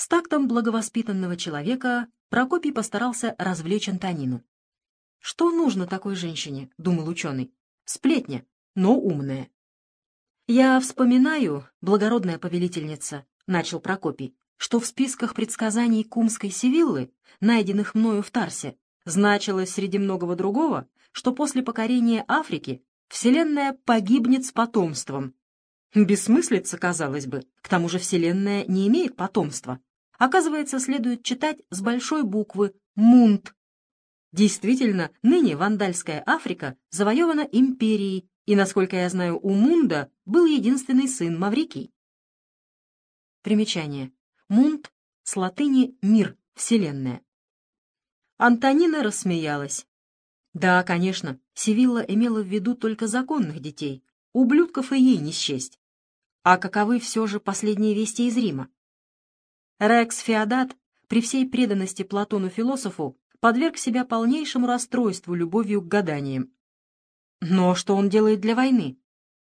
С тактом благовоспитанного человека Прокопий постарался развлечь Антонину. «Что нужно такой женщине?» — думал ученый. «Сплетня, но умная». «Я вспоминаю, благородная повелительница», — начал Прокопий, «что в списках предсказаний Кумской Севиллы, найденных мною в Тарсе, значилось среди многого другого, что после покорения Африки Вселенная погибнет с потомством. Бессмыслица, казалось бы, к тому же Вселенная не имеет потомства. Оказывается, следует читать с большой буквы «Мунт». Действительно, ныне Вандальская Африка завоевана империей, и, насколько я знаю, у Мунда был единственный сын Маврикий. Примечание. Мунт с латыни «мир», «вселенная». Антонина рассмеялась. Да, конечно, Севилла имела в виду только законных детей, ублюдков и ей не счесть. А каковы все же последние вести из Рима? Рекс Феодат, при всей преданности Платону-философу, подверг себя полнейшему расстройству любовью к гаданиям. Но что он делает для войны?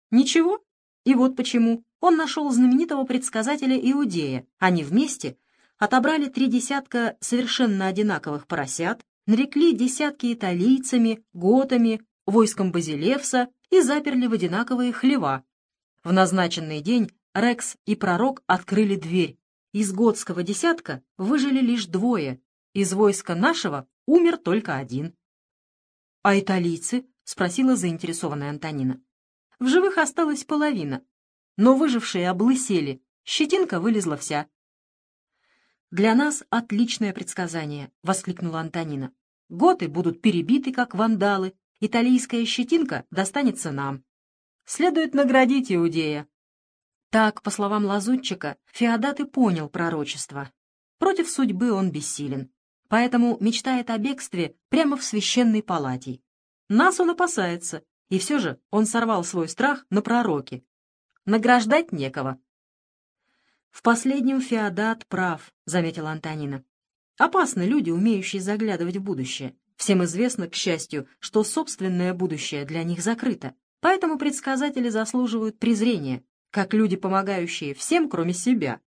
Ничего. И вот почему. Он нашел знаменитого предсказателя Иудея. Они вместе отобрали три десятка совершенно одинаковых поросят, нарекли десятки италийцами, готами, войском Базилевса и заперли в одинаковые хлева. В назначенный день Рекс и пророк открыли дверь. Из готского десятка выжили лишь двое, из войска нашего умер только один. — А италийцы? — спросила заинтересованная Антонина. — В живых осталась половина, но выжившие облысели, щетинка вылезла вся. «Для нас отличное предсказание», — воскликнула Антонина. «Готы будут перебиты, как вандалы, италийская щетинка достанется нам. Следует наградить Иудея». Так, по словам лазутчика, Феодат и понял пророчество. Против судьбы он бессилен, поэтому мечтает о бегстве прямо в священной палате. Нас он опасается, и все же он сорвал свой страх на пророке. Награждать некого, «В последнем Феодат прав», — заметила Антонина. «Опасны люди, умеющие заглядывать в будущее. Всем известно, к счастью, что собственное будущее для них закрыто, поэтому предсказатели заслуживают презрения, как люди, помогающие всем, кроме себя».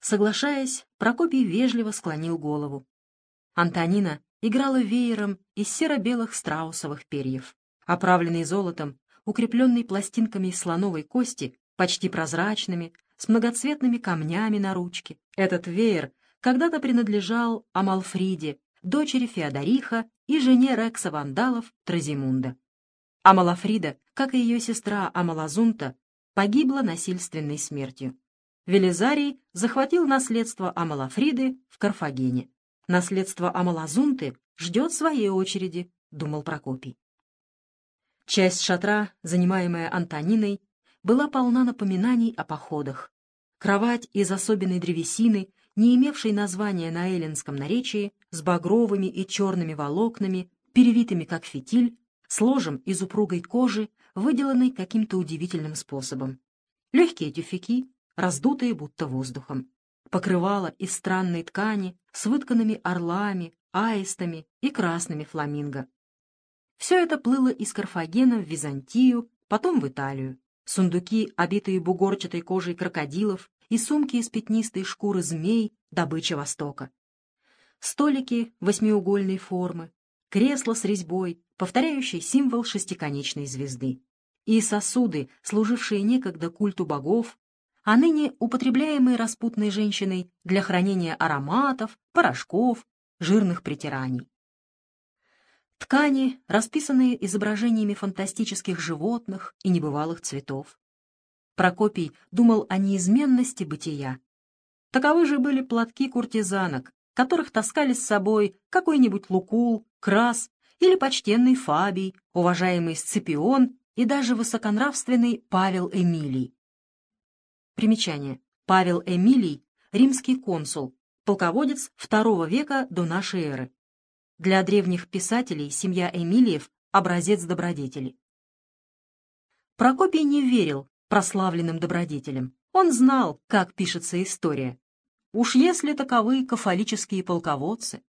Соглашаясь, Прокопий вежливо склонил голову. Антонина играла веером из серо-белых страусовых перьев. Оправленный золотом, укрепленный пластинками из слоновой кости, почти прозрачными, с многоцветными камнями на ручке. Этот веер когда-то принадлежал Амалфриде, дочери Феодориха и жене Рекса Вандалов Тразимунда. Амалафрида, как и ее сестра Амалазунта, погибла насильственной смертью. Велизарий захватил наследство Амалафриды в Карфагене. Наследство Амалазунты ждет своей очереди, думал Прокопий. Часть шатра, занимаемая Антониной, была полна напоминаний о походах. Кровать из особенной древесины, не имевшей названия на эллинском наречии, с багровыми и черными волокнами, перевитыми как фитиль, с ложем из упругой кожи, выделанной каким-то удивительным способом. Легкие тюфяки, раздутые будто воздухом. Покрывало из странной ткани с вытканными орлами, аистами и красными фламинго. Все это плыло из Карфагена в Византию, потом в Италию сундуки, обитые бугорчатой кожей крокодилов, и сумки из пятнистой шкуры змей, добыча Востока. Столики восьмиугольной формы, кресло с резьбой, повторяющий символ шестиконечной звезды, и сосуды, служившие некогда культу богов, а ныне употребляемые распутной женщиной для хранения ароматов, порошков, жирных притираний. Ткани, расписанные изображениями фантастических животных и небывалых цветов. Прокопий думал о неизменности бытия. Таковы же были платки куртизанок, которых таскали с собой какой-нибудь Лукул, Крас или почтенный Фабий, уважаемый Сципион и даже высоконравственный Павел Эмилий. Примечание. Павел Эмилий — римский консул, полководец II века до нашей эры. Для древних писателей семья Эмилиев — образец добродетели. Прокопий не верил прославленным добродетелям. Он знал, как пишется история. Уж если таковы кафолические полководцы.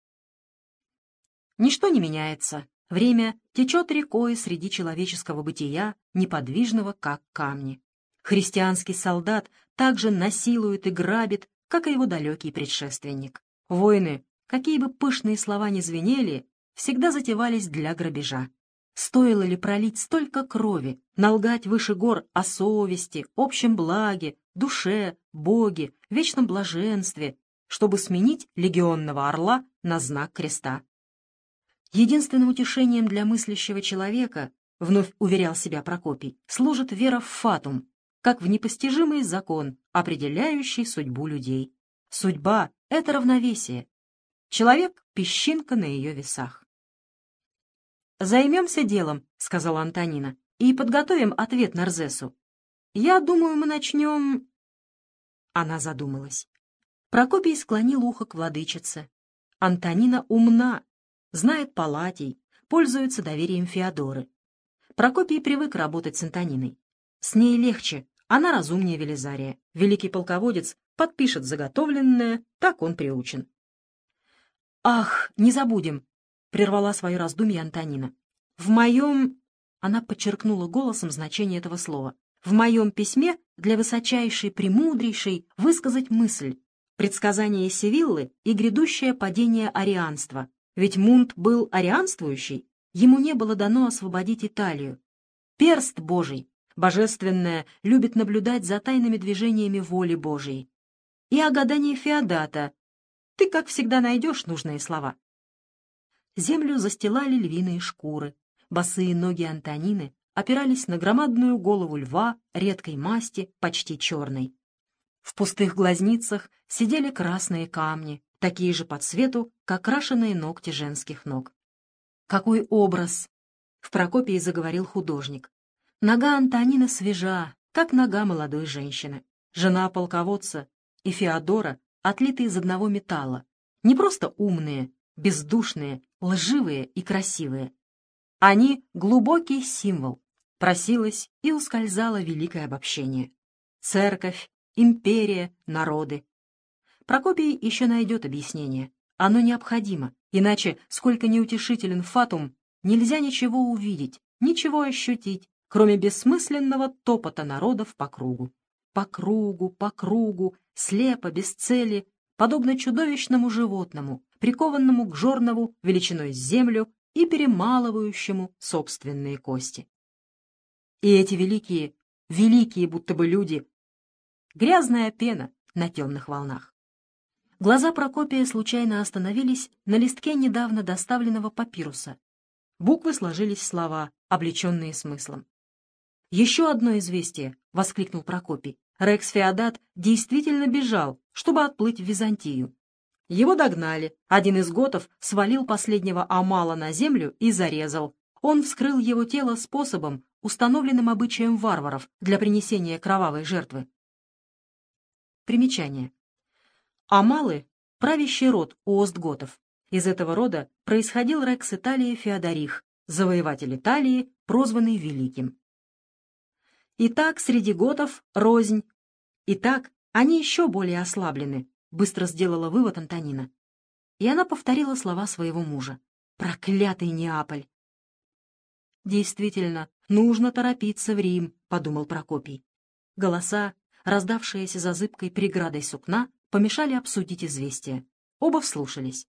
Ничто не меняется. Время течет рекой среди человеческого бытия, неподвижного, как камни. Христианский солдат также насилует и грабит как и его далекий предшественник. Войны, какие бы пышные слова ни звенели, всегда затевались для грабежа. Стоило ли пролить столько крови, налгать выше гор о совести, общем благе, душе, Боге, вечном блаженстве, чтобы сменить легионного орла на знак креста? Единственным утешением для мыслящего человека, вновь уверял себя Прокопий, служит вера в фатум, как в непостижимый закон, определяющий судьбу людей. Судьба — это равновесие. Человек — песчинка на ее весах. «Займемся делом», — сказала Антонина, — «и подготовим ответ Нарзесу. Я думаю, мы начнем...» Она задумалась. Прокопий склонил ухо к владычице. Антонина умна знает Палатий, пользуется доверием Феодоры. Прокопий привык работать с Антониной. С ней легче, она разумнее Велизария. Великий полководец подпишет заготовленное, так он приучен. «Ах, не забудем!» — прервала свое раздумье Антонина. «В моем...» — она подчеркнула голосом значение этого слова. «В моем письме для высочайшей, премудрейшей высказать мысль, предсказание Севиллы и грядущее падение арианства, ведь Мунт был арианствующий, ему не было дано освободить Италию. Перст Божий, божественное, любит наблюдать за тайными движениями воли Божией. И о гадании Феодата. Ты, как всегда, найдешь нужные слова. Землю застилали львиные шкуры. Босые ноги Антонины опирались на громадную голову льва редкой масти, почти черной. В пустых глазницах сидели красные камни, такие же по цвету, как крашеные ногти женских ног. «Какой образ!» — в Прокопии заговорил художник. «Нога Антонина свежа, как нога молодой женщины. Жена полководца и Феодора отлиты из одного металла. Не просто умные, бездушные, лживые и красивые. Они — глубокий символ. Просилось и ускользало великое обобщение. Церковь, империя, народы. Прокопий еще найдет объяснение. Оно необходимо, иначе, сколько неутешителен фатум, нельзя ничего увидеть, ничего ощутить, кроме бессмысленного топота народов по кругу. По кругу, по кругу, слепо, без цели, подобно чудовищному животному, прикованному к жорнову величиной с землю и перемалывающему собственные кости. И эти великие, великие будто бы люди, грязная пена на темных волнах. Глаза Прокопия случайно остановились на листке недавно доставленного папируса. Буквы сложились в слова, облеченные смыслом. «Еще одно известие!» — воскликнул Прокопий. Рекс Феодат действительно бежал, чтобы отплыть в Византию. Его догнали. Один из готов свалил последнего Амала на землю и зарезал. Он вскрыл его тело способом, установленным обычаем варваров для принесения кровавой жертвы. Примечание. Амалы — правящий род у остготов. Из этого рода происходил Рекс Италии Феодорих, завоеватель Италии, прозванный Великим. Итак, среди готов рознь. Итак, они еще более ослаблены, быстро сделала вывод Антонина. И она повторила слова своего мужа. Проклятый Неаполь! Действительно, нужно торопиться в Рим, подумал Прокопий. Голоса, раздавшиеся за зыбкой преградой сукна, помешали обсудить известие. Оба вслушались.